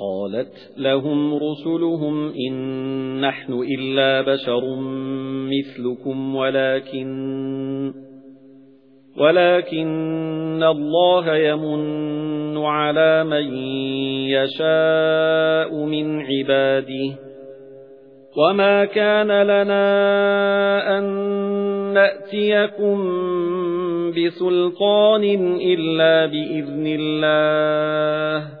قالت لهم رسلهم إن نحن إلا بشر مثلكم ولكن ولكن الله يمن على من يشاء من عباده وما كان لنا أن نأتيكم بسلطان إلا بإذن الله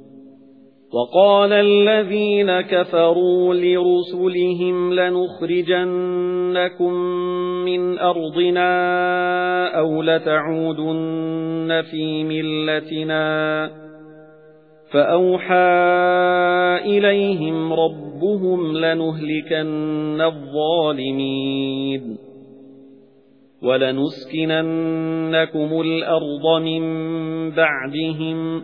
وَقَالَ الَّذِينَ كَفَرُوا لِرُسُلِهِمْ لَنُخْرِجَنَّكُمْ مِنْ أَرْضِنَا أَوْ لَتَعُودُنَّ فِي مِلَّتِنَا فَأَوْحَى إِلَيْهِمْ رَبُّهُمْ لَنُهْلِكَنَّ الظَّالِمِينَ وَلَنُسْكِنَنَّكُمُ الْأَرْضَ مِنْ بَعْدِهِمْ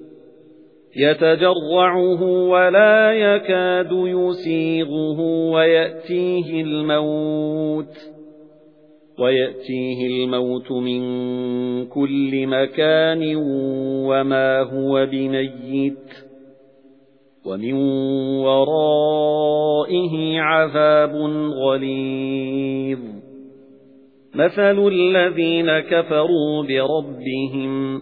يَتَجَرَّعُهُ وَلَا يَكَادُ يُسِيغُهُ وَيَأْتِيهِ الْمَوْتُ وَيَأْتِيهِ الْمَوْتُ مِنْ كُلِّ مَكَانٍ وَمَا هُوَ بِمَيِّتٍ وَمِنْ وَرَائِهِ عَذَابٌ غَلِيظٌ. مَثَلُ الَّذِينَ كَفَرُوا بِرَبِّهِمْ